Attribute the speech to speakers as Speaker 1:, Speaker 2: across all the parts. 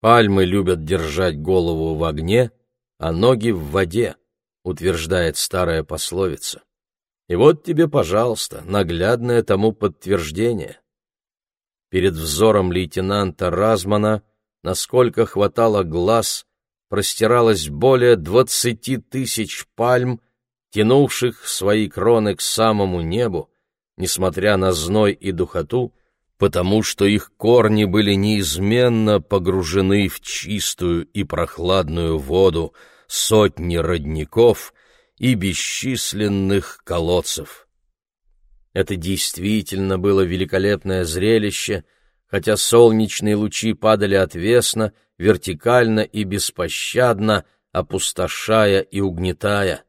Speaker 1: Пальмы любят держать голову в огне, а ноги в воде, утверждает старая пословица. И вот тебе, пожалуйста, наглядное тому подтверждение. Перед взором лейтенанта Размана, насколько хватало глаз, простиралось более двадцати тысяч пальм, тянувших свои кроны к самому небу, несмотря на зной и духоту, потому что их корни были неизменно погружены в чистую и прохладную воду сотни родников и бесчисленных колодцев. Это действительно было великолепное зрелище, хотя солнечные лучи падали отвесно, вертикально и беспощадно, опустошая и угнетая.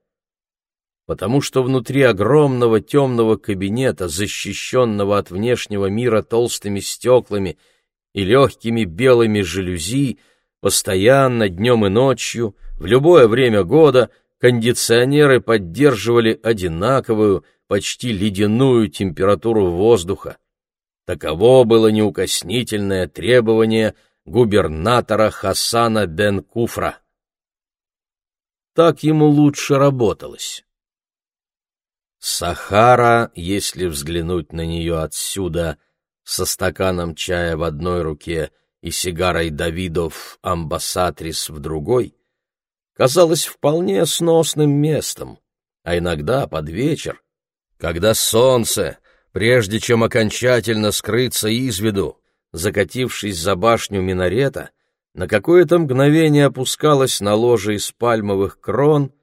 Speaker 1: Потому что внутри огромного темного кабинета, защищенного от внешнего мира толстыми стеклами и легкими белыми жалюзи, постоянно, днем и ночью, в любое время года, кондиционеры поддерживали одинаковую, почти ледяную температуру воздуха. Таково было неукоснительное требование губернатора Хасана бен Куфра. Так ему лучше работалось. Сахара, если взглянуть на нее отсюда, со стаканом чая в одной руке и сигарой Давидов амбассатрис в другой, казалась вполне сносным местом, а иногда под вечер, когда солнце, прежде чем окончательно скрыться из виду, закатившись за башню минарета, на какое-то мгновение опускалась на ложе из пальмовых крон,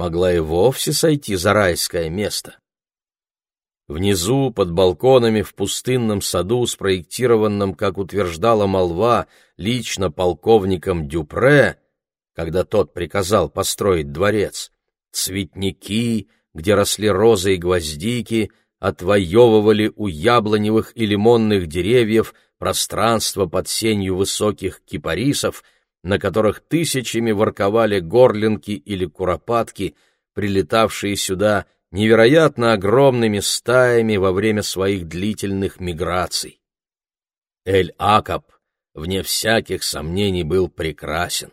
Speaker 1: могла и вовсе сойти за райское место. Внизу, под балконами, в пустынном саду, спроектированном, как утверждала молва, лично полковником Дюпре, когда тот приказал построить дворец, цветники, где росли розы и гвоздики, отвоевывали у яблоневых и лимонных деревьев пространство под сенью высоких кипарисов, на которых тысячами ворковали горлинки или куропатки, прилетавшие сюда невероятно огромными стаями во время своих длительных миграций. Эль-Акаб, вне всяких сомнений, был прекрасен.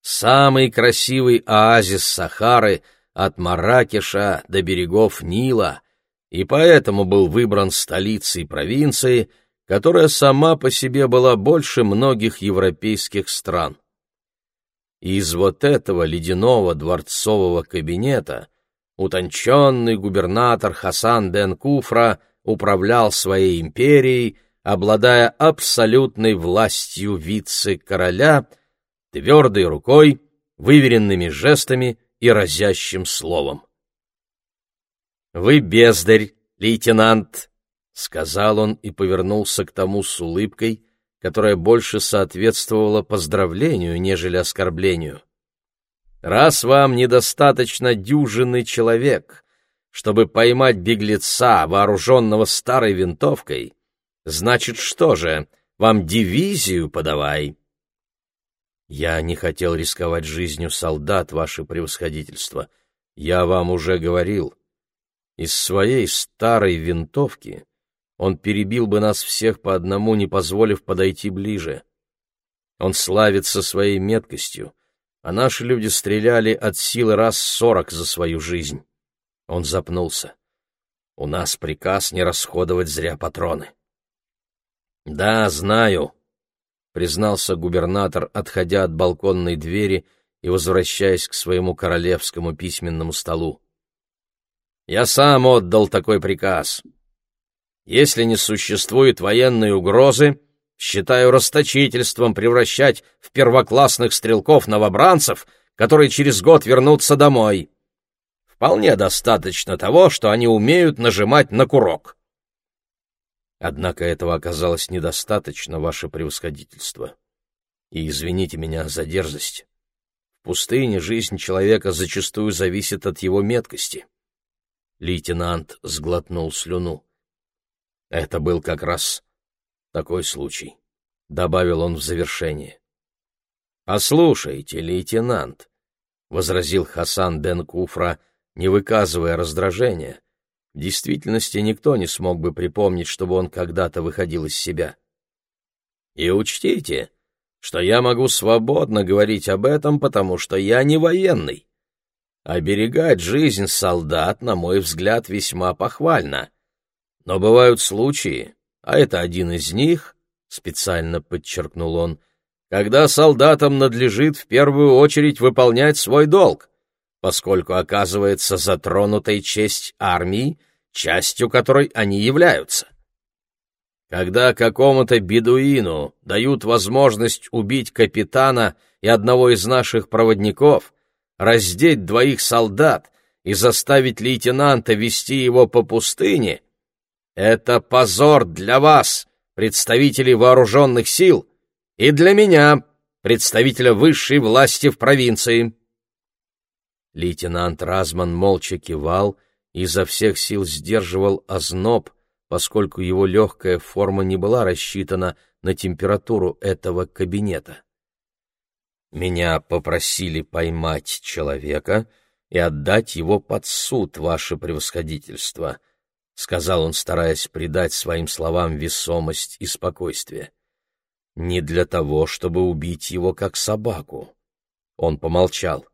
Speaker 1: Самый красивый оазис Сахары от Маракеша до берегов Нила, и поэтому был выбран столицей провинции, которая сама по себе была больше многих европейских стран. И из вот этого ледяного дворцового кабинета утонченный губернатор Хасан бен Куфра управлял своей империей, обладая абсолютной властью вице-короля — твердой рукой, выверенными жестами и разящим словом. «Вы бездарь, лейтенант!» — сказал он и повернулся к тому с улыбкой, которая больше соответствовала поздравлению, нежели оскорблению. «Раз вам недостаточно дюжины человек, чтобы поймать беглеца, вооруженного старой винтовкой, значит, что же, вам дивизию подавай!» Я не хотел рисковать жизнью солдат, ваше превосходительство. Я вам уже говорил. Из своей старой винтовки он перебил бы нас всех по одному, не позволив подойти ближе. Он славится своей меткостью, а наши люди стреляли от силы раз сорок за свою жизнь. Он запнулся. У нас приказ не расходовать зря патроны. Да, знаю, — признался губернатор, отходя от балконной двери и возвращаясь к своему королевскому письменному столу. «Я сам отдал такой приказ. Если не существует военной угрозы, считаю расточительством превращать в первоклассных стрелков-новобранцев, которые через год вернутся домой. Вполне достаточно того, что они умеют нажимать на курок». Однако этого оказалось недостаточно, ваше превосходительство. И извините меня за дерзость. В пустыне жизнь человека зачастую зависит от его меткости. Лейтенант сглотнул слюну. Это был как раз такой случай, — добавил он в завершение. — Послушайте, лейтенант, — возразил Хасан бен Куфра, не выказывая раздражения, — в действительности никто не смог бы припомнить, чтобы он когда-то выходил из себя. И учтите, что я могу свободно говорить об этом, потому что я не военный. Оберегать жизнь солдат, на мой взгляд, весьма похвально. Но бывают случаи, а это один из них, специально подчеркнул он, когда солдатам надлежит в первую очередь выполнять свой долг, поскольку оказывается затронутой честь армии, частью которой они являются. Когда какому-то бедуину дают возможность убить капитана и одного из наших проводников, раздеть двоих солдат и заставить лейтенанта вести его по пустыне, это позор для вас, представителей вооруженных сил, и для меня, представителя высшей власти в провинции. Лейтенант Разман молча кивал и изо всех сил сдерживал озноб, поскольку его легкая форма не была рассчитана на температуру этого кабинета. «Меня попросили поймать человека и отдать его под суд, ваше превосходительство», — сказал он, стараясь придать своим словам весомость и спокойствие. «Не для того, чтобы убить его как собаку». Он помолчал.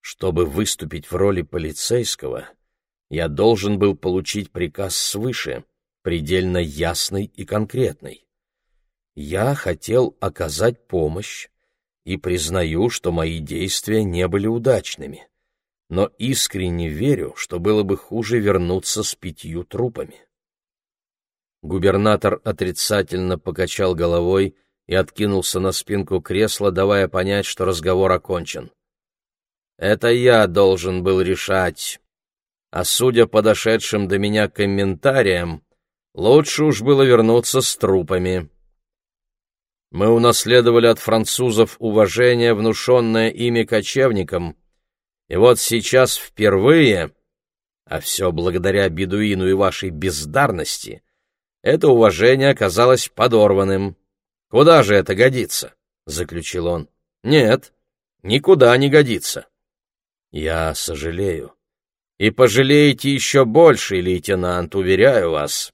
Speaker 1: «Чтобы выступить в роли полицейского, я должен был получить приказ свыше, предельно ясный и конкретный. Я хотел оказать помощь и признаю, что мои действия не были удачными, но искренне верю, что было бы хуже вернуться с пятью трупами. Губернатор отрицательно покачал головой и откинулся на спинку кресла, давая понять, что разговор окончен. «Это я должен был решать, а судя по дошедшим до меня комментариям, лучше уж было вернуться с трупами. Мы унаследовали от французов уважение, внушенное ими кочевникам, и вот сейчас впервые, а все благодаря бедуину и вашей бездарности, это уважение оказалось подорванным. Куда же это годится? — заключил он. — Нет, никуда не годится. — Я сожалею и пожалеете еще больше, лейтенант, уверяю вас.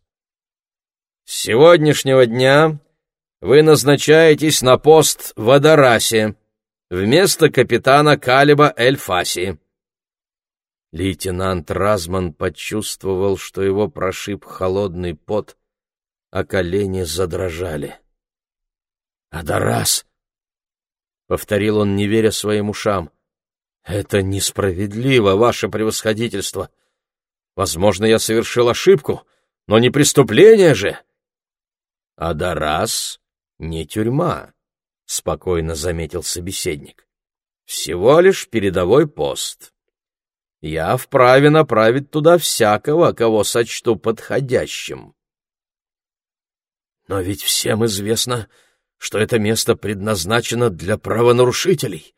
Speaker 1: С сегодняшнего дня вы назначаетесь на пост в Адарасе вместо капитана Калиба Эль-Фаси. Лейтенант Разман почувствовал, что его прошиб холодный пот, а колени задрожали. «Адарас!» — повторил он, не веря своим ушам. «Это несправедливо, ваше превосходительство. Возможно, я совершил ошибку, но не преступление же!» «Адарас не тюрьма», — спокойно заметил собеседник. «Всего лишь передовой пост. Я вправе направить туда всякого, кого сочту подходящим». «Но ведь всем известно, что это место предназначено для правонарушителей»,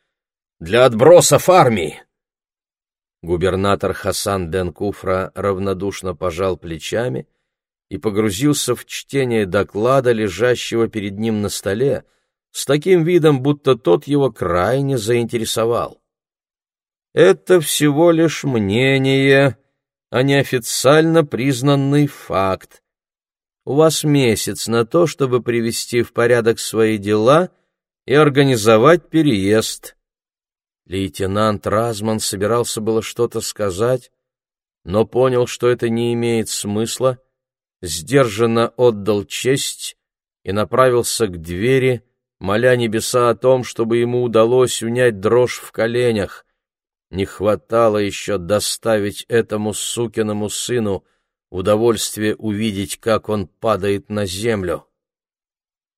Speaker 1: для отбросов армии. Губернатор Хасан бен Куфра равнодушно пожал плечами и погрузился в чтение доклада, лежащего перед ним на столе, с таким видом, будто тот его крайне заинтересовал. Это всего лишь мнение, а не официально признанный факт. У вас месяц на то, чтобы привести в порядок свои дела и организовать переезд. Лейтенант Разман собирался было что-то сказать, но понял, что это не имеет смысла, сдержанно отдал честь и направился к двери, моля небеса о том, чтобы ему удалось унять дрожь в коленях. Не хватало еще доставить этому сукиному сыну удовольствие увидеть, как он падает на землю.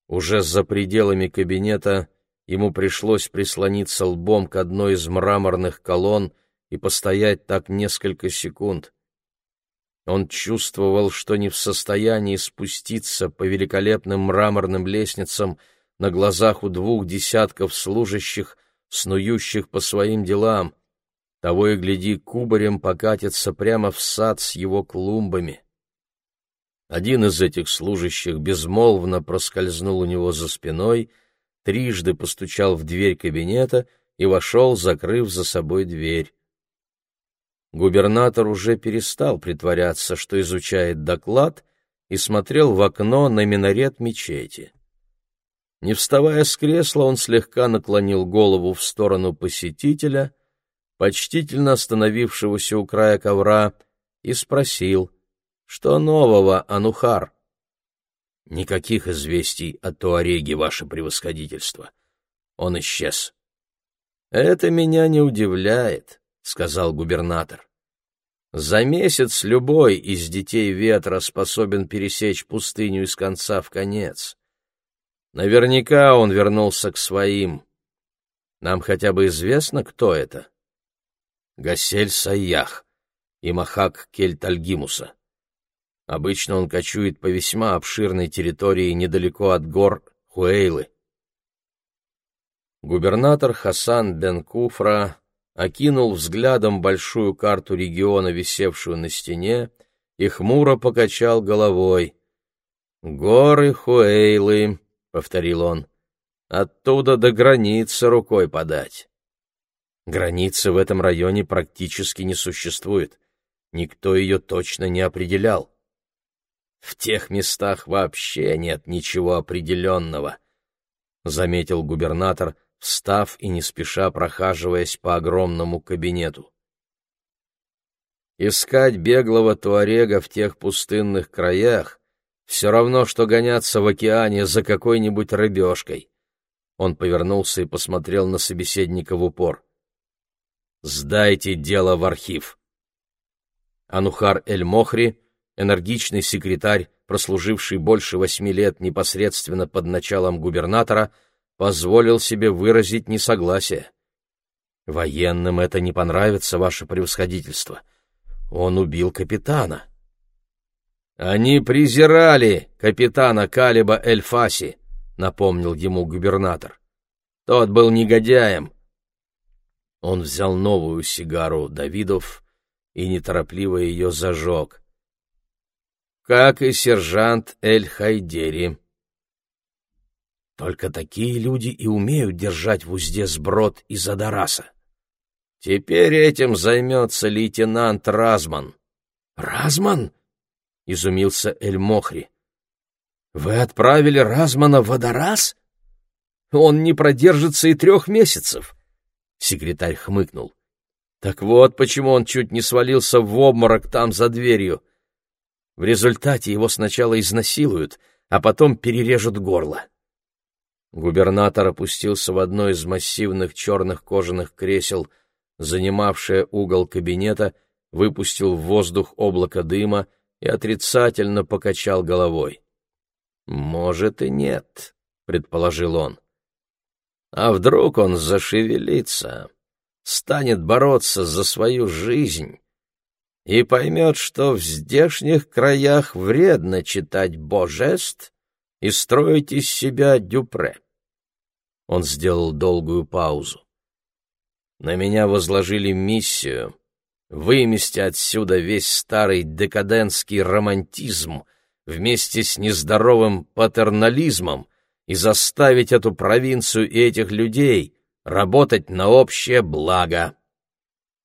Speaker 1: Уже за пределами кабинета Ему пришлось прислониться лбом к одной из мраморных колонн и постоять так несколько секунд. Он чувствовал, что не в состоянии спуститься по великолепным мраморным лестницам на глазах у двух десятков служащих, снующих по своим делам. Того и гляди, кубарем покатится прямо в сад с его клумбами. Один из этих служащих безмолвно проскользнул у него за спиной — трижды постучал в дверь кабинета и вошел, закрыв за собой дверь. Губернатор уже перестал притворяться, что изучает доклад, и смотрел в окно на минарет мечети. Не вставая с кресла, он слегка наклонил голову в сторону посетителя, почтительно остановившегося у края ковра, и спросил, что нового, Анухар? Никаких известий о Туареге, ваше превосходительство. Он исчез. Это меня не удивляет, сказал губернатор. За месяц любой из детей ветра способен пересечь пустыню из конца в конец. Наверняка он вернулся к своим. Нам хотя бы известно, кто это? Гасель Саях и Махак Кельтальгимуса. Обычно он кочует по весьма обширной территории недалеко от гор Хуэйлы. Губернатор Хасан бен Куфра окинул взглядом большую карту региона, висевшую на стене, и хмуро покачал головой. «Горы Хуэйлы», — повторил он, — «оттуда до границы рукой подать». Границы в этом районе практически не существует. Никто ее точно не определял. В тех местах вообще нет ничего определенного, — заметил губернатор, встав и не спеша прохаживаясь по огромному кабинету. Искать беглого туарега в тех пустынных краях все равно, что гоняться в океане за какой-нибудь рыбешкой. Он повернулся и посмотрел на собеседника в упор. «Сдайте дело в архив». Анухар Эль-Мохри энергичный секретарь, прослуживший больше восьми лет непосредственно под началом губернатора, позволил себе выразить несогласие. «Военным это не понравится, ваше превосходительство. Он убил капитана». «Они презирали капитана Калиба Эльфаси», — напомнил ему губернатор. «Тот был негодяем». Он взял новую сигару Давидов и неторопливо ее зажег как и сержант Эль-Хайдери. Только такие люди и умеют держать в узде сброд из Адараса. Теперь этим займется лейтенант Разман. Разман? — изумился Эль-Мохри. Вы отправили Размана в Адарас? Он не продержится и трех месяцев. Секретарь хмыкнул. Так вот, почему он чуть не свалился в обморок там за дверью. В результате его сначала изнасилуют, а потом перережут горло. Губернатор опустился в одно из массивных черных кожаных кресел, занимавшее угол кабинета, выпустил в воздух облако дыма и отрицательно покачал головой. «Может и нет», — предположил он. «А вдруг он зашевелится, станет бороться за свою жизнь, и поймет, что в здешних краях вредно читать божест и строить из себя дюпре. Он сделал долгую паузу. На меня возложили миссию вымести отсюда весь старый декадентский романтизм вместе с нездоровым патернализмом и заставить эту провинцию и этих людей работать на общее благо.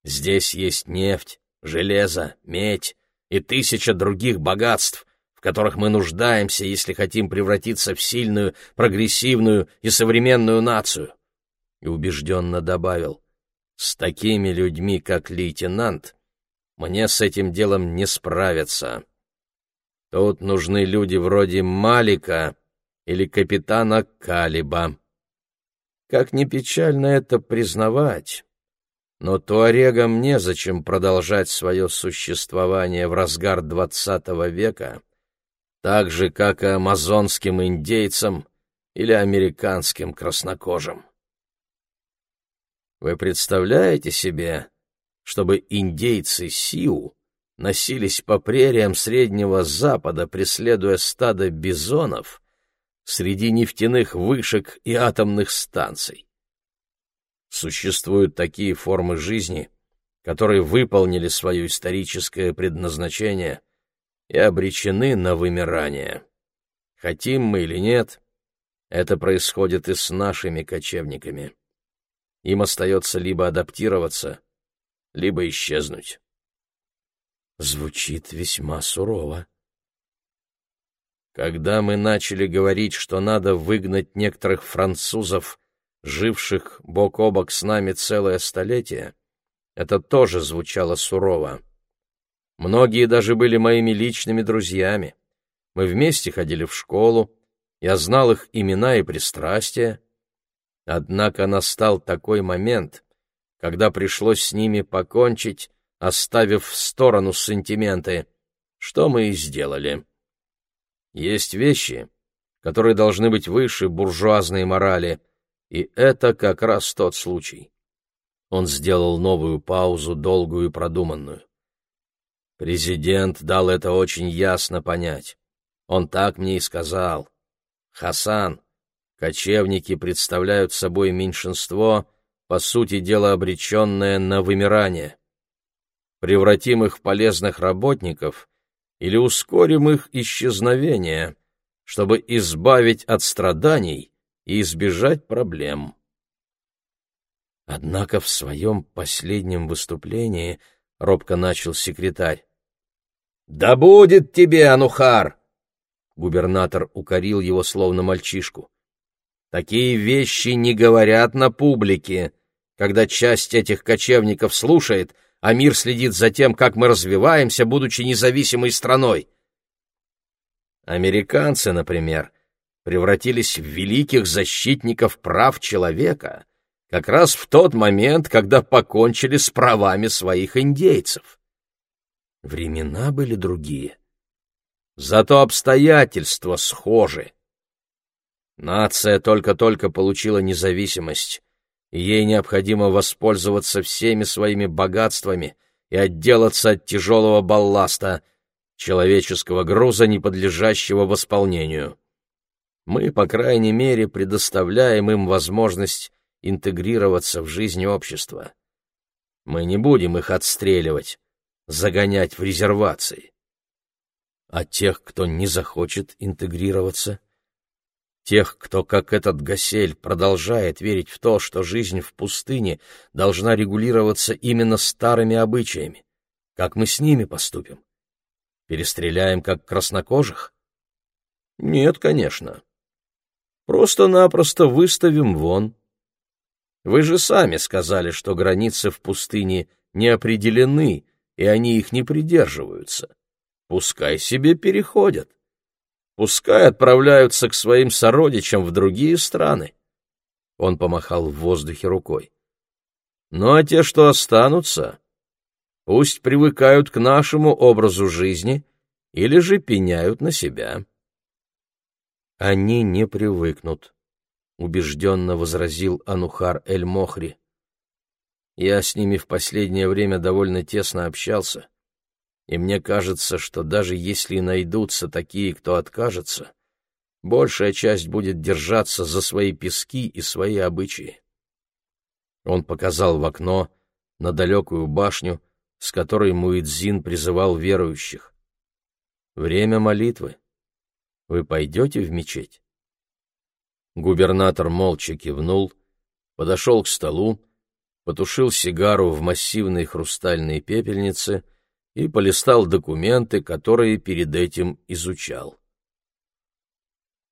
Speaker 1: Здесь есть нефть, железо, медь и тысяча других богатств, в которых мы нуждаемся, если хотим превратиться в сильную, прогрессивную и современную нацию. И убежденно добавил, с такими людьми, как лейтенант, мне с этим делом не справиться. Тут нужны люди вроде Малика или капитана Калиба. Как ни печально это признавать, но туарегам незачем продолжать свое существование в разгар двадцатого века, так же, как и амазонским индейцам или американским краснокожим. Вы представляете себе, чтобы индейцы Сиу носились по прериям Среднего Запада, преследуя стадо бизонов среди нефтяных вышек и атомных станций? Существуют такие формы жизни, которые выполнили свое историческое предназначение и обречены на вымирание. Хотим мы или нет, это происходит и с нашими кочевниками. Им остается либо адаптироваться, либо исчезнуть. Звучит весьма сурово. Когда мы начали говорить, что надо выгнать некоторых французов, живших бок о бок с нами целое столетие, это тоже звучало сурово. Многие даже были моими личными друзьями. Мы вместе ходили в школу, я знал их имена и пристрастия. Однако настал такой момент, когда пришлось с ними покончить, оставив в сторону сантименты, что мы и сделали. Есть вещи, которые должны быть выше буржуазной морали, и это как раз тот случай. Он сделал новую паузу, долгую и продуманную. Президент дал это очень ясно понять. Он так мне и сказал. Хасан, кочевники представляют собой меньшинство, по сути дела обреченное на вымирание. Превратим их в полезных работников или ускорим их исчезновение, чтобы избавить от страданий и избежать проблем. Однако в своем последнем выступлении робко начал секретарь. «Да будет тебе, Анухар!» Губернатор укорил его словно мальчишку. «Такие вещи не говорят на публике, когда часть этих кочевников слушает — а мир следит за тем, как мы развиваемся, будучи независимой страной. Американцы, например, превратились в великих защитников прав человека как раз в тот момент, когда покончили с правами своих индейцев. Времена были другие. Зато обстоятельства схожи. Нация только-только получила независимость, ей необходимо воспользоваться всеми своими богатствами и отделаться от тяжелого балласта, человеческого груза, не подлежащего восполнению. Мы, по крайней мере, предоставляем им возможность интегрироваться в жизнь общества. Мы не будем их отстреливать, загонять в резервации. А тех, кто не захочет интегрироваться, тех, кто, как этот Гасель, продолжает верить в то, что жизнь в пустыне должна регулироваться именно старыми обычаями. Как мы с ними поступим? Перестреляем, как краснокожих? Нет, конечно. Просто-напросто выставим вон. Вы же сами сказали, что границы в пустыне не определены, и они их не придерживаются. Пускай себе переходят. Пускай отправляются к своим сородичам в другие страны. Он помахал в воздухе рукой. Ну а те, что останутся, пусть привыкают к нашему образу жизни или же пеняют на себя. Они не привыкнут, убежденно возразил Анухар Эль-Мохри. Я с ними в последнее время довольно тесно общался и мне кажется, что даже если найдутся такие, кто откажется, большая часть будет держаться за свои пески и свои обычаи. Он показал в окно на далекую башню, с которой Муэдзин призывал верующих. «Время молитвы. Вы пойдете в мечеть?» Губернатор молча кивнул, подошел к столу, потушил сигару в массивной хрустальной пепельнице — и полистал документы, которые перед этим изучал.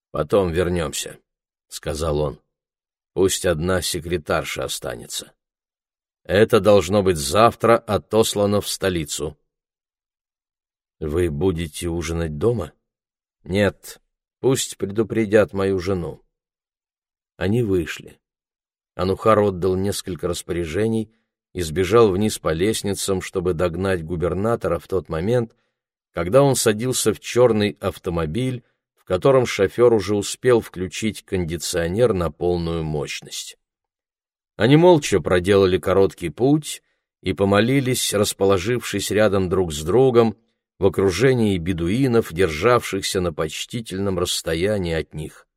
Speaker 1: «Потом вернемся», — сказал он. «Пусть одна секретарша останется. Это должно быть завтра отослано в столицу». «Вы будете ужинать дома?» «Нет, пусть предупредят мою жену». Они вышли. Анухар отдал несколько распоряжений — и сбежал вниз по лестницам, чтобы догнать губернатора в тот момент, когда он садился в черный автомобиль, в котором шофер уже успел включить кондиционер на полную мощность. Они молча проделали короткий путь и помолились, расположившись рядом друг с другом, в окружении бедуинов, державшихся на почтительном расстоянии от них.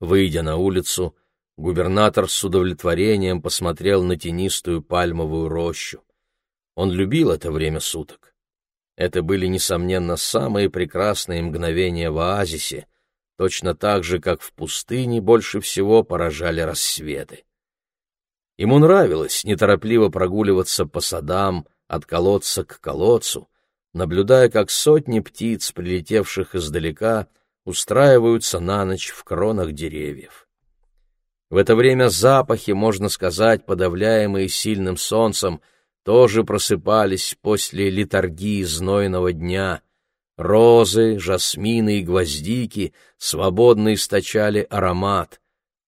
Speaker 1: Выйдя на улицу, Губернатор с удовлетворением посмотрел на тенистую пальмовую рощу. Он любил это время суток. Это были, несомненно, самые прекрасные мгновения в оазисе, точно так же, как в пустыне больше всего поражали рассветы. Ему нравилось неторопливо прогуливаться по садам, от колодца к колодцу, наблюдая, как сотни птиц, прилетевших издалека, устраиваются на ночь в кронах деревьев. В это время запахи, можно сказать, подавляемые сильным солнцем, тоже просыпались после литургии знойного дня. Розы, жасмины и гвоздики свободно источали аромат.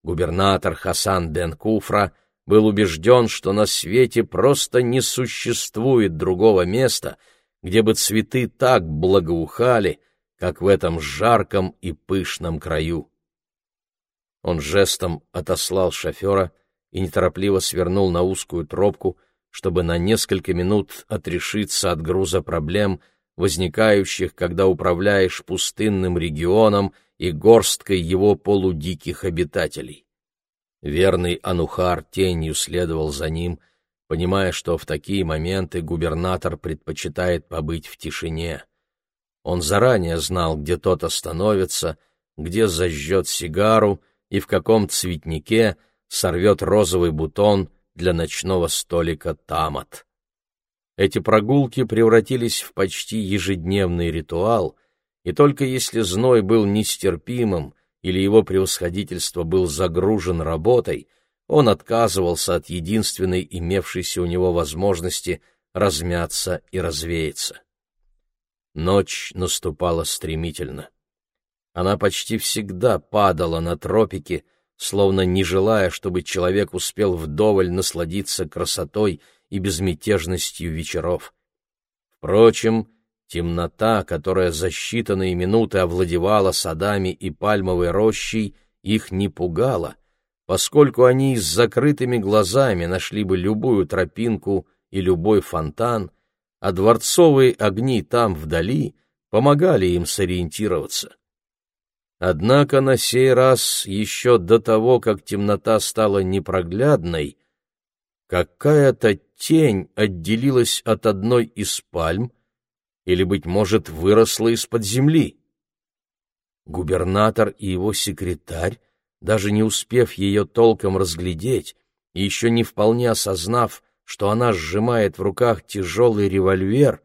Speaker 1: Губернатор Хасан бен Куфра был убежден, что на свете просто не существует другого места, где бы цветы так благоухали, как в этом жарком и пышном краю. Он жестом отослал шофера и неторопливо свернул на узкую тропку, чтобы на несколько минут отрешиться от груза проблем, возникающих, когда управляешь пустынным регионом и горсткой его полудиких обитателей. Верный Анухар тенью следовал за ним, понимая, что в такие моменты губернатор предпочитает побыть в тишине. Он заранее знал, где тот остановится, где зажжет сигару, и в каком цветнике сорвет розовый бутон для ночного столика тамат. Эти прогулки превратились в почти ежедневный ритуал, и только если зной был нестерпимым или его превосходительство был загружен работой, он отказывался от единственной имевшейся у него возможности размяться и развеяться. Ночь наступала стремительно. Она почти всегда падала на тропики, словно не желая, чтобы человек успел вдоволь насладиться красотой и безмятежностью вечеров. Впрочем, темнота, которая за считанные минуты овладевала садами и пальмовой рощей, их не пугала, поскольку они с закрытыми глазами нашли бы любую тропинку и любой фонтан, а дворцовые огни там вдали помогали им сориентироваться. Однако на сей раз, еще до того, как темнота стала непроглядной, какая-то тень отделилась от одной из пальм или, быть может, выросла из-под земли. Губернатор и его секретарь, даже не успев ее толком разглядеть и еще не вполне осознав, что она сжимает в руках тяжелый револьвер,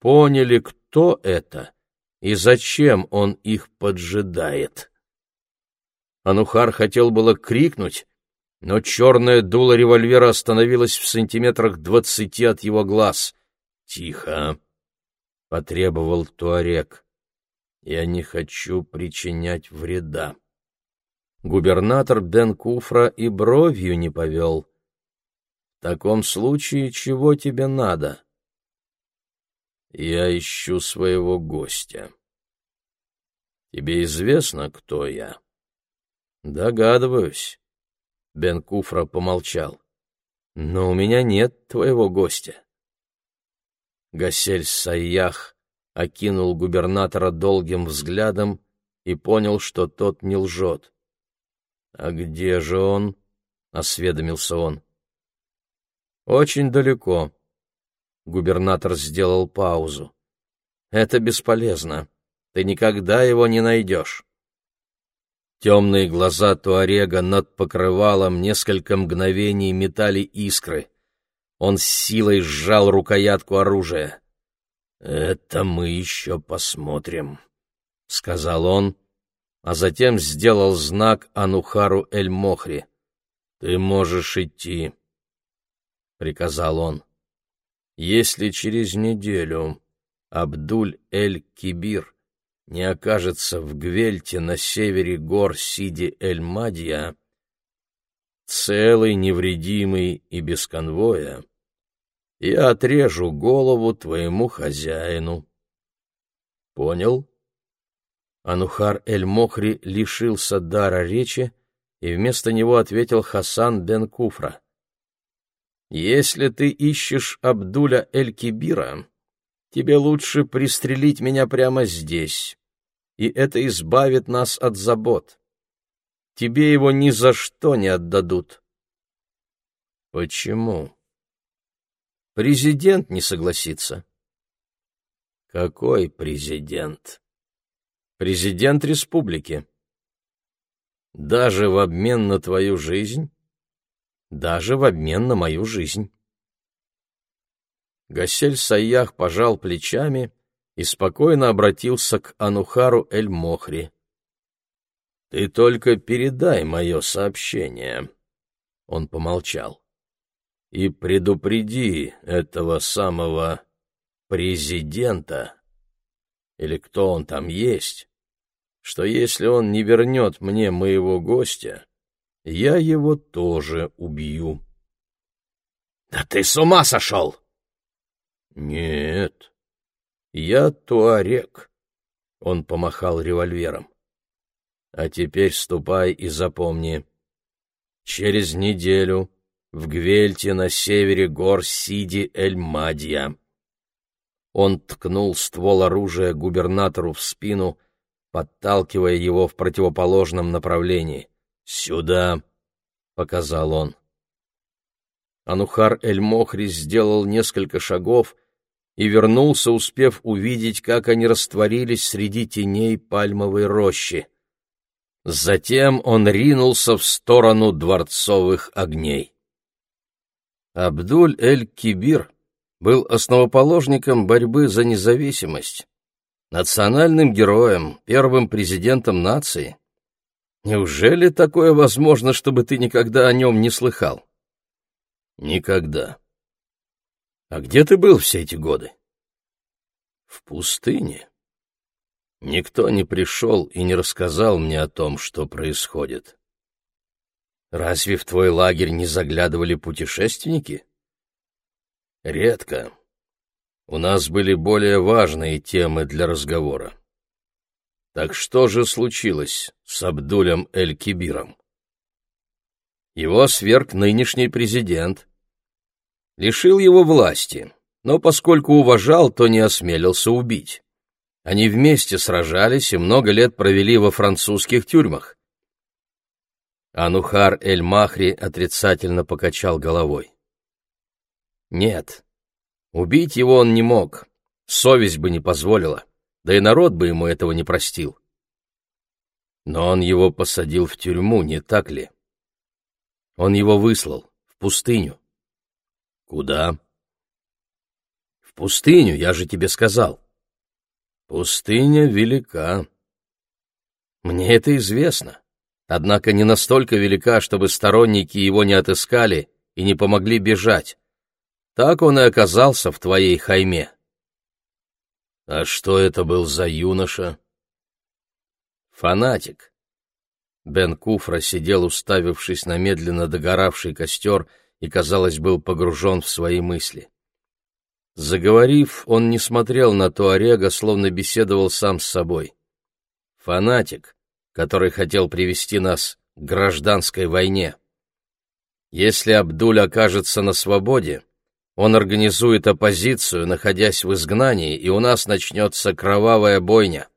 Speaker 1: поняли, кто это — и зачем он их поджидает. Анухар хотел было крикнуть, но черное дуло револьвера остановилось в сантиметрах двадцати от его глаз. «Тихо!» — потребовал Туарек. «Я не хочу причинять вреда». Губернатор Бен Куфра и бровью не повел. «В таком случае чего тебе надо?» Я ищу своего гостя. Тебе известно, кто я? Догадываюсь. Бен Куфра помолчал. Но у меня нет твоего гостя. Гасель Саях окинул губернатора долгим взглядом и понял, что тот не лжет. — А где же он? — осведомился он. — Очень далеко, Губернатор сделал паузу. «Это бесполезно. Ты никогда его не найдешь». Темные глаза Туарега над покрывалом несколько мгновений метали искры. Он с силой сжал рукоятку оружия. «Это мы еще посмотрим», — сказал он, а затем сделал знак Анухару Эль-Мохри. «Ты можешь идти», — приказал он. Если через неделю Абдуль-эль-Кибир не окажется в Гвельте на севере гор Сиди-эль-Мадья, целый, невредимый и без конвоя, я отрежу голову твоему хозяину. Понял? Анухар эль-Мохри лишился дара речи, и вместо него ответил Хасан бен Куфра. Если ты ищешь Абдуля Эль-Кибира, тебе лучше пристрелить меня прямо здесь, и это избавит нас от забот. Тебе его ни за что не отдадут. Почему? Президент не согласится. Какой президент? Президент республики. Даже в обмен на твою жизнь? Даже в обмен на мою жизнь. Гасель Саях пожал плечами и спокойно обратился к Анухару Эль-Мохри. «Ты только передай мое сообщение». Он помолчал. «И предупреди этого самого президента, или кто он там есть, что если он не вернет мне моего гостя, я его тоже убью». «Да ты с ума сошел!» «Нет, я туарек», — он помахал револьвером. «А теперь ступай и запомни. Через неделю в Гвельте на севере гор Сиди-эль-Мадья». Он ткнул ствол оружия губернатору в спину, подталкивая его в противоположном направлении. «Сюда!» — показал он. Анухар Эль-Мохри сделал несколько шагов и вернулся, успев увидеть, как они растворились среди теней пальмовой рощи. Затем он ринулся в сторону дворцовых огней. Абдуль-эль-Кибир был основоположником борьбы за независимость, национальным героем, первым президентом нации. Неужели такое возможно, чтобы ты никогда о нем не слыхал? Никогда. А где ты был все эти годы? В пустыне. Никто не пришел и не рассказал мне о том, что происходит. Разве в твой лагерь не заглядывали путешественники? Редко. У нас были более важные темы для разговора. Так что же случилось с Абдулем Эль-Кибиром? Его сверг нынешний президент. Лишил его власти, но поскольку уважал, то не осмелился убить. Они вместе сражались и много лет провели во французских тюрьмах. Анухар Эль-Махри отрицательно покачал головой. Нет, убить его он не мог, совесть бы не позволила, да и народ бы ему этого не простил. Но он его посадил в тюрьму, не так ли? Он его выслал в пустыню. Куда? В пустыню, я же тебе сказал. Пустыня велика. Мне это известно. Однако не настолько велика, чтобы сторонники его не отыскали и не помогли бежать. Так он и оказался в твоей хайме. А что это был за юноша? Фанатик. Бен Куфра сидел, уставившись на медленно догоравший костер, и, казалось, был погружен в свои мысли. Заговорив, он не смотрел на Туарега, словно беседовал сам с собой. Фанатик, который хотел привести нас к гражданской войне. Если Абдуль окажется на свободе, он организует оппозицию, находясь в изгнании, и у нас начнется кровавая бойня.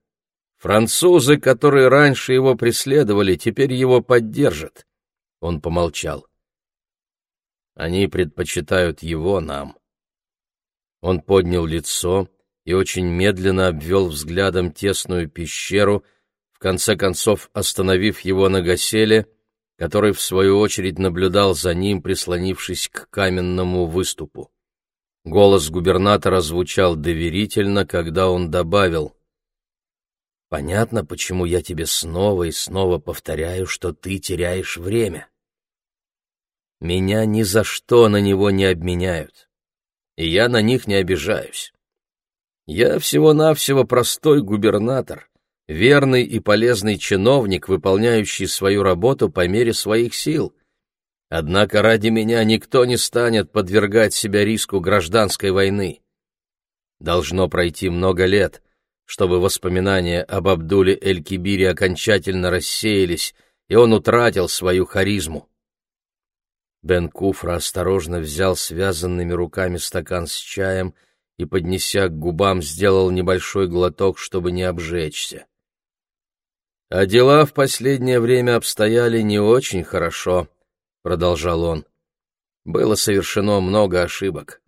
Speaker 1: Французы, которые раньше его преследовали, теперь его поддержат. Он помолчал. Они предпочитают его нам. Он поднял лицо и очень медленно обвел взглядом тесную пещеру, в конце концов остановив его на гаселе, который, в свою очередь, наблюдал за ним, прислонившись к каменному выступу. Голос губернатора звучал доверительно, когда он добавил Понятно, почему я тебе снова и снова повторяю, что ты теряешь время. Меня ни за что на него не обменяют, и я на них не обижаюсь. Я всего-навсего простой губернатор, верный и полезный чиновник, выполняющий свою работу по мере своих сил. Однако ради меня никто не станет подвергать себя риску гражданской войны. Должно пройти много лет, чтобы воспоминания об Абдуле Эль-Кибире окончательно рассеялись, и он утратил свою харизму. Бен Куфра осторожно взял связанными руками стакан с чаем и, поднеся к губам, сделал небольшой глоток, чтобы не обжечься. «А дела в последнее время обстояли не очень хорошо», — продолжал он. «Было совершено много ошибок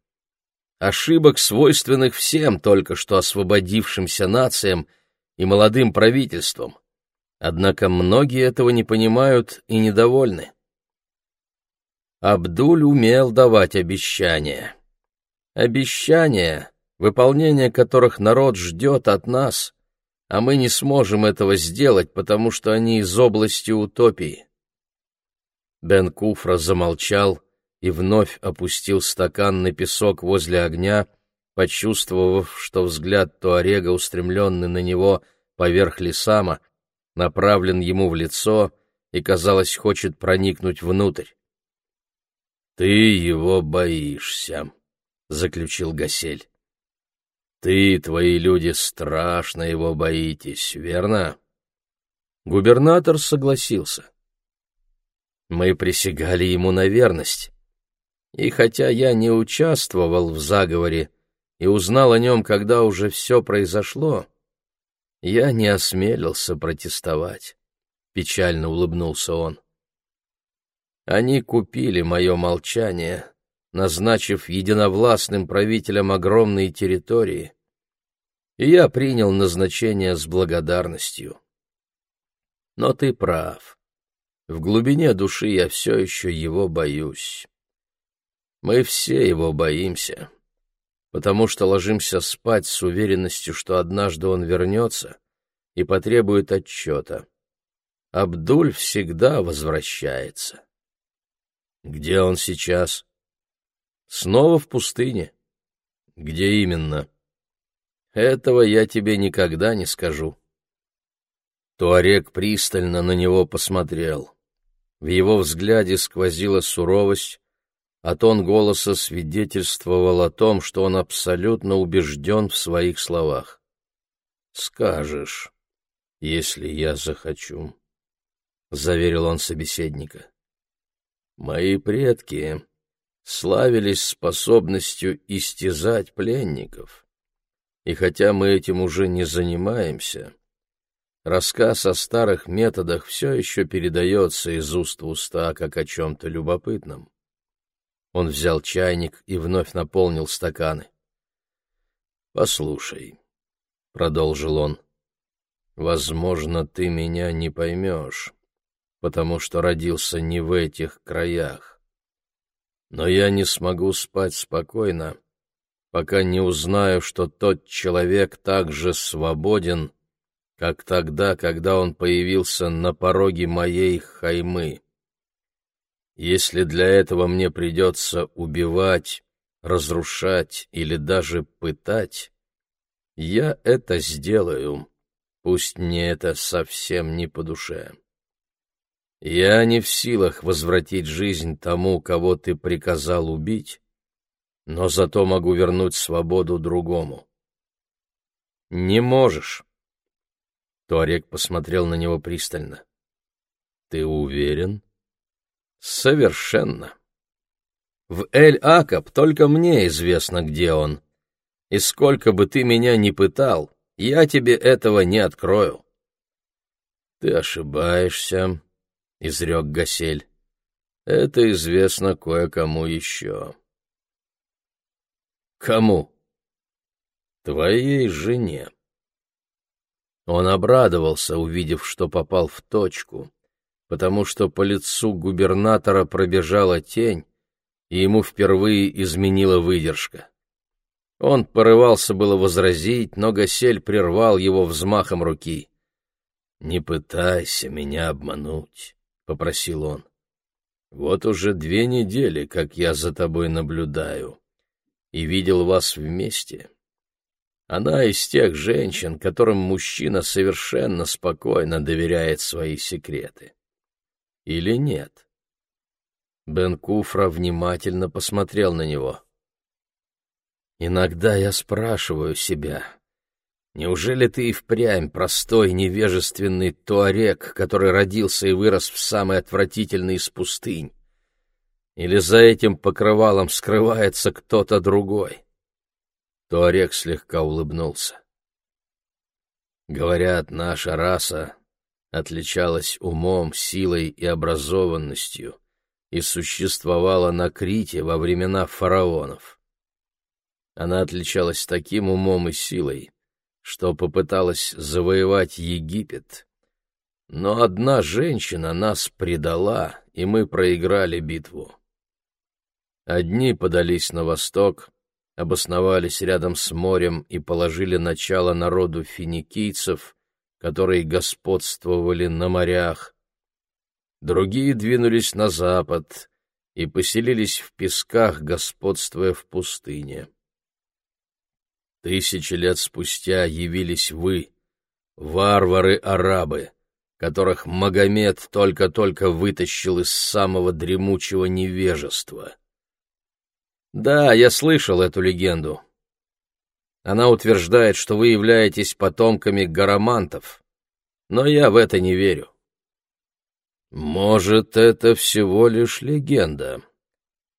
Speaker 1: ошибок, свойственных всем только что освободившимся нациям и молодым правительствам. Однако многие этого не понимают и недовольны. Абдуль умел давать обещания. Обещания, выполнение которых народ ждет от нас, а мы не сможем этого сделать, потому что они из области утопии. Бен Куфра замолчал и вновь опустил стакан на песок возле огня, почувствовав, что взгляд Туарега, устремленный на него поверх лесама, направлен ему в лицо и, казалось, хочет проникнуть внутрь. «Ты его боишься», — заключил Гасель. «Ты твои люди страшно его боитесь, верно?» Губернатор согласился. Мы присягали ему на верность. И хотя я не участвовал в заговоре и узнал о нем, когда уже все произошло, я не осмелился протестовать. Печально улыбнулся он. Они купили мое молчание, назначив единовластным правителем огромные территории, и я принял назначение с благодарностью. Но ты прав. В глубине души я все еще его боюсь. Мы все его боимся, потому что ложимся спать с уверенностью, что однажды он вернется и потребует отчета. Абдуль всегда возвращается. Где он сейчас? Снова в пустыне. Где именно? Этого я тебе никогда не скажу. Туарек пристально на него посмотрел. В его взгляде сквозила суровость, а тон голоса свидетельствовал о том, что он абсолютно убежден в своих словах. «Скажешь, если я захочу», — заверил он собеседника. «Мои предки славились способностью истязать пленников, и хотя мы этим уже не занимаемся, рассказ о старых методах все еще передается из уст в уста, как о чем-то любопытном. Он взял чайник и вновь наполнил стаканы. «Послушай», — продолжил он, — «возможно, ты меня не поймешь, потому что родился не в этих краях. Но я не смогу спать спокойно, пока не узнаю, что тот человек так же свободен, как тогда, когда он появился на пороге моей хаймы. Если для этого мне придется убивать, разрушать или даже пытать, я это сделаю, пусть мне это совсем не по душе. Я не в силах возвратить жизнь тому, кого ты приказал убить, но зато могу вернуть свободу другому. Не можешь. Туарек посмотрел на него пристально. Ты уверен? Совершенно. В Эль-Акаб только мне известно, где он. И сколько бы ты меня ни пытал, я тебе этого не открою. Ты ошибаешься, — изрек Гасель. Это известно кое-кому еще. Кому? Твоей жене. Он обрадовался, увидев, что попал в точку потому что по лицу губернатора пробежала тень, и ему впервые изменила выдержка. Он порывался было возразить, но Гасель прервал его взмахом руки. «Не пытайся меня обмануть», — попросил он. «Вот уже две недели, как я за тобой наблюдаю, и видел вас вместе. Она из тех женщин, которым мужчина совершенно спокойно доверяет свои секреты или нет? Бен Куфра внимательно посмотрел на него. «Иногда я спрашиваю себя, неужели ты и впрямь простой невежественный туарек, который родился и вырос в самой отвратительной из пустынь? Или за этим покрывалом скрывается кто-то другой?» Туарек слегка улыбнулся. «Говорят, наша раса отличалась умом, силой и образованностью и существовала на Крите во времена фараонов. Она отличалась таким умом и силой, что попыталась завоевать Египет, но одна женщина нас предала, и мы проиграли битву. Одни подались на восток, обосновались рядом с морем и положили начало народу финикийцев, которые господствовали на морях. Другие двинулись на запад и поселились в песках, господствуя в пустыне. Тысячи лет спустя явились вы, варвары-арабы, которых Магомед только-только вытащил из самого дремучего невежества. Да, я слышал эту легенду. Она утверждает, что вы являетесь потомками гарамантов, но я в это не верю. Может, это всего лишь легенда,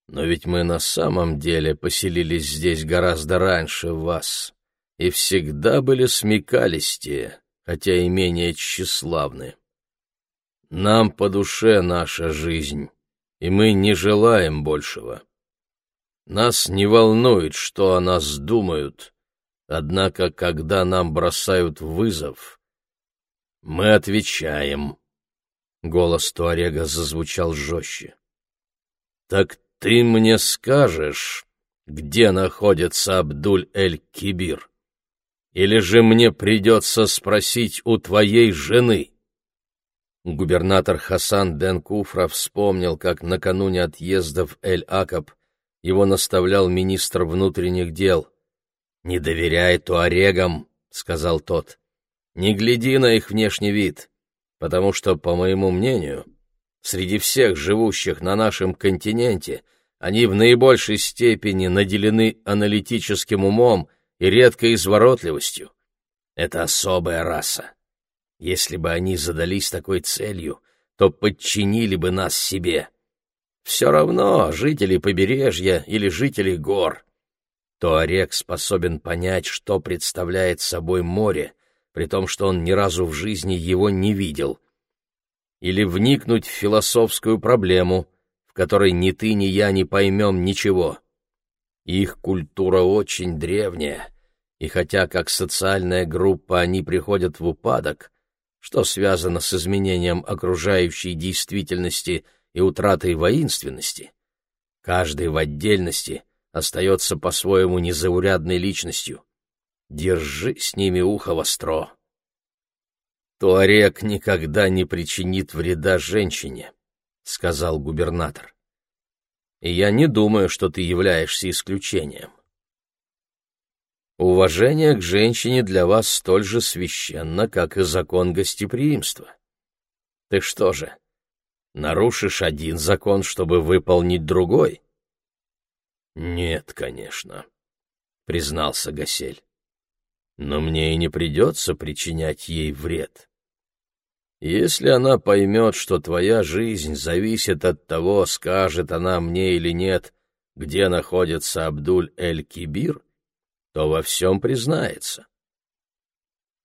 Speaker 1: но ведь мы на самом деле поселились здесь гораздо раньше вас и всегда были смекалистее, хотя и менее тщеславны. Нам по душе наша жизнь, и мы не желаем большего. Нас не волнует, что о нас думают, однако, когда нам бросают вызов, мы отвечаем. Голос Туарега зазвучал жестче. «Так ты мне скажешь, где находится Абдуль-эль-Кибир?» Или же мне придется спросить у твоей жены?» Губернатор Хасан Ден Куфра вспомнил, как накануне отъезда в Эль-Акаб его наставлял министр внутренних дел. «Не доверяй туарегам», — сказал тот. «Не гляди на их внешний вид, потому что, по моему мнению, среди всех живущих на нашем континенте они в наибольшей степени наделены аналитическим умом и редкой изворотливостью. Это особая раса. Если бы они задались такой целью, то подчинили бы нас себе. Все равно, жители побережья или жители гор. Туарек способен понять, что представляет собой море, при том, что он ни разу в жизни его не видел. Или вникнуть в философскую проблему, в которой ни ты, ни я не поймем ничего. Их культура очень древняя, и хотя как социальная группа они приходят в упадок, что связано с изменением окружающей действительности и утратой воинственности, каждый в отдельности остается по-своему незаурядной личностью. Держи с ними ухо востро. Туарек никогда не причинит вреда женщине, — сказал губернатор и я не думаю, что ты являешься исключением. Уважение к женщине для вас столь же священно, как и закон гостеприимства. Ты что же, нарушишь один закон, чтобы выполнить другой? Нет, конечно, признался Гасель. Но мне и не придется причинять ей вред. Если она поймет, что твоя жизнь зависит от того, скажет она мне или нет, где находится Абдуль-эль-Кибир, то во всем признается.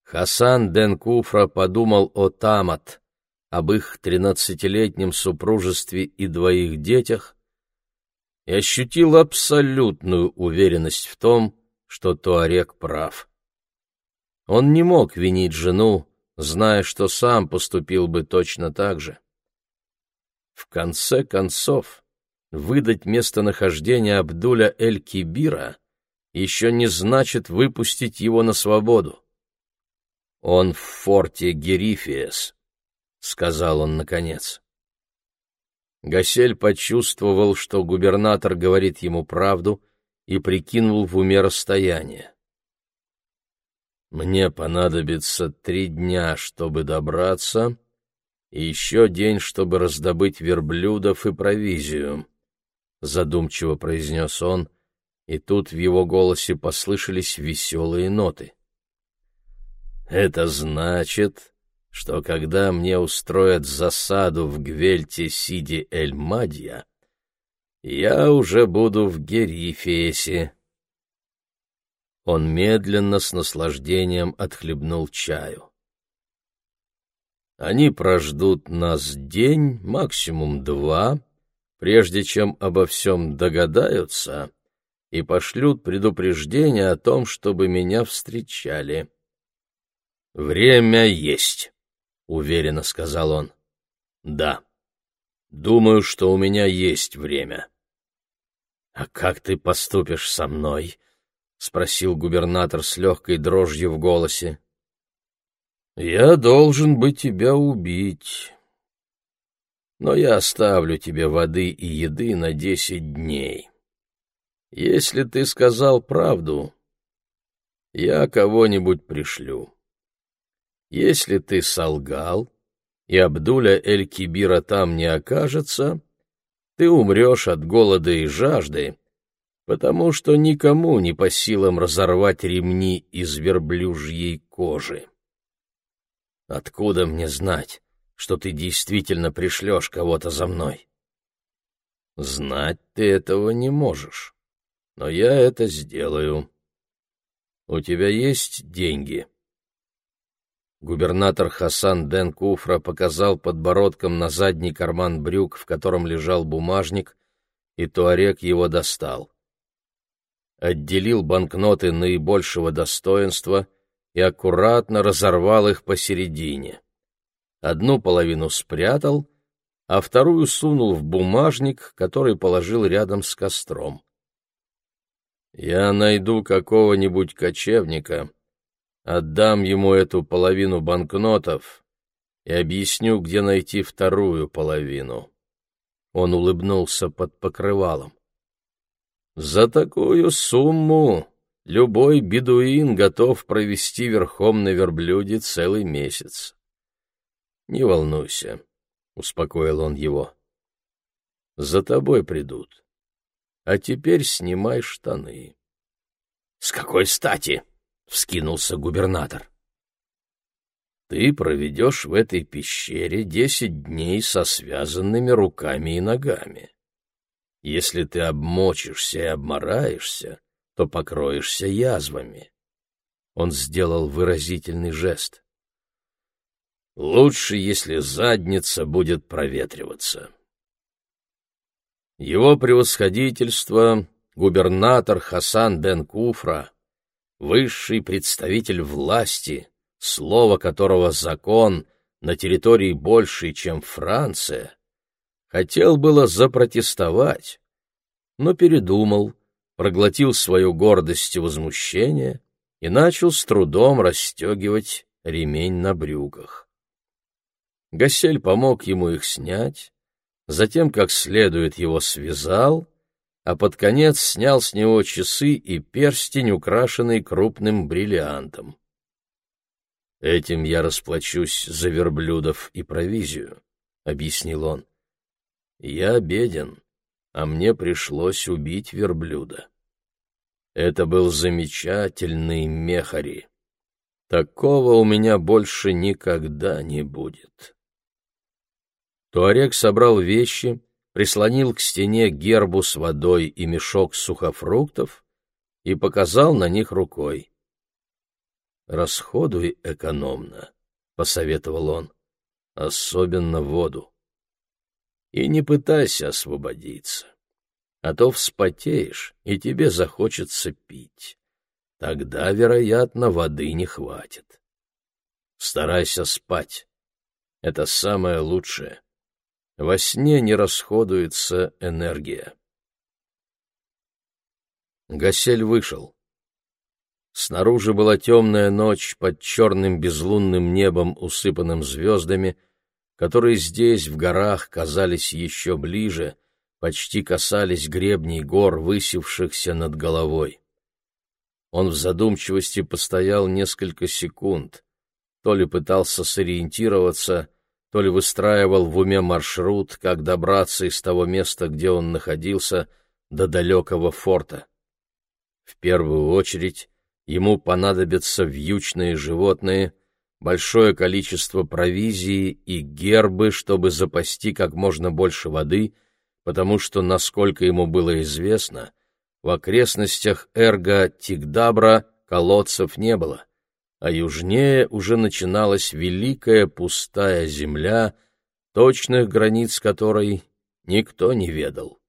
Speaker 1: Хасан Ден Куфра подумал о Тамат, об их тринадцатилетнем супружестве и двоих детях, и ощутил абсолютную уверенность в том, что Туарек прав. Он не мог винить жену, зная, что сам поступил бы точно так же. В конце концов, выдать местонахождение Абдуля Эль-Кибира еще не значит выпустить его на свободу. «Он в форте Герифиес», — сказал он наконец. Гасель почувствовал, что губернатор говорит ему правду, и прикинул в уме расстояние. Мне понадобится три дня, чтобы добраться, и еще день, чтобы раздобыть верблюдов и провизию, — задумчиво произнес он, и тут в его голосе послышались веселые ноты. Это значит, что когда мне устроят засаду в Гвельте Сиди-Эль-Мадья, я уже буду в Герифесе. Он медленно, с наслаждением отхлебнул чаю. Они прождут нас день, максимум два, прежде чем обо всем догадаются, и пошлют предупреждение о том, чтобы меня встречали. «Время есть», — уверенно сказал он. «Да, думаю, что у меня есть время». «А как ты поступишь со мной?» — спросил губернатор с легкой дрожью в голосе. «Я должен бы тебя убить, но я оставлю тебе воды и еды на десять дней. Если ты сказал правду, я кого-нибудь пришлю. Если ты солгал, и Абдуля Эль-Кибира там не окажется, ты умрешь от голода и жажды, потому что никому не по силам разорвать ремни из верблюжьей кожи. Откуда мне знать, что ты действительно пришлешь кого-то за мной? Знать ты этого не можешь, но я это сделаю. У тебя есть деньги?» Губернатор Хасан Ден Куфра показал подбородком на задний карман брюк, в котором лежал бумажник, и Туарек его достал. Отделил банкноты наибольшего достоинства и аккуратно разорвал их посередине. Одну половину спрятал, а вторую сунул в бумажник, который положил рядом с костром. «Я найду какого-нибудь кочевника», Отдам ему эту половину банкнотов и объясню, где найти вторую половину. Он улыбнулся под покрывалом. За такую сумму любой бедуин готов провести верхом на верблюде целый месяц. Не волнуйся, успокоил он его. За тобой придут. А теперь снимай штаны. С какой стати? — вскинулся губернатор. «Ты проведешь в этой пещере десять дней со связанными руками и ногами. Если ты обмочишься и обмораешься, то покроешься язвами». Он сделал выразительный жест. «Лучше, если задница будет проветриваться». Его превосходительство, губернатор Хасан бен Куфра, высший представитель власти, слово которого закон на территории большей, чем Франция, хотел было запротестовать, но передумал, проглотил свою гордость и возмущение и начал с трудом расстегивать ремень на брюках. Гасель помог ему их снять, затем как следует его связал а под конец снял с него часы и перстень, украшенный крупным бриллиантом. «Этим я расплачусь за верблюдов и провизию», — объяснил он. «Я беден, а мне пришлось убить верблюда. Это был замечательный мехари. Такого у меня больше никогда не будет». Туарек собрал вещи, — прислонил к стене гербу с водой и мешок сухофруктов и показал на них рукой. «Расходуй экономно», — посоветовал он, — «особенно воду. И не пытайся освободиться, а то вспотеешь, и тебе захочется пить. Тогда, вероятно, воды не хватит. Старайся спать. Это самое лучшее. Во сне не расходуется энергия. Гасель вышел. Снаружи была темная ночь под черным безлунным небом, усыпанным звездами, которые здесь, в горах, казались еще ближе, почти касались гребней гор, высевшихся над головой. Он в задумчивости постоял несколько секунд, то ли пытался сориентироваться, то ли выстраивал в уме маршрут, как добраться из того места, где он находился, до далекого форта. В первую очередь ему понадобятся вьючные животные, большое количество провизии и гербы, чтобы запасти как можно больше воды, потому что, насколько ему было известно, в окрестностях Эрга-Тигдабра колодцев не было а южнее уже начиналась великая пустая земля, точных границ которой никто не ведал.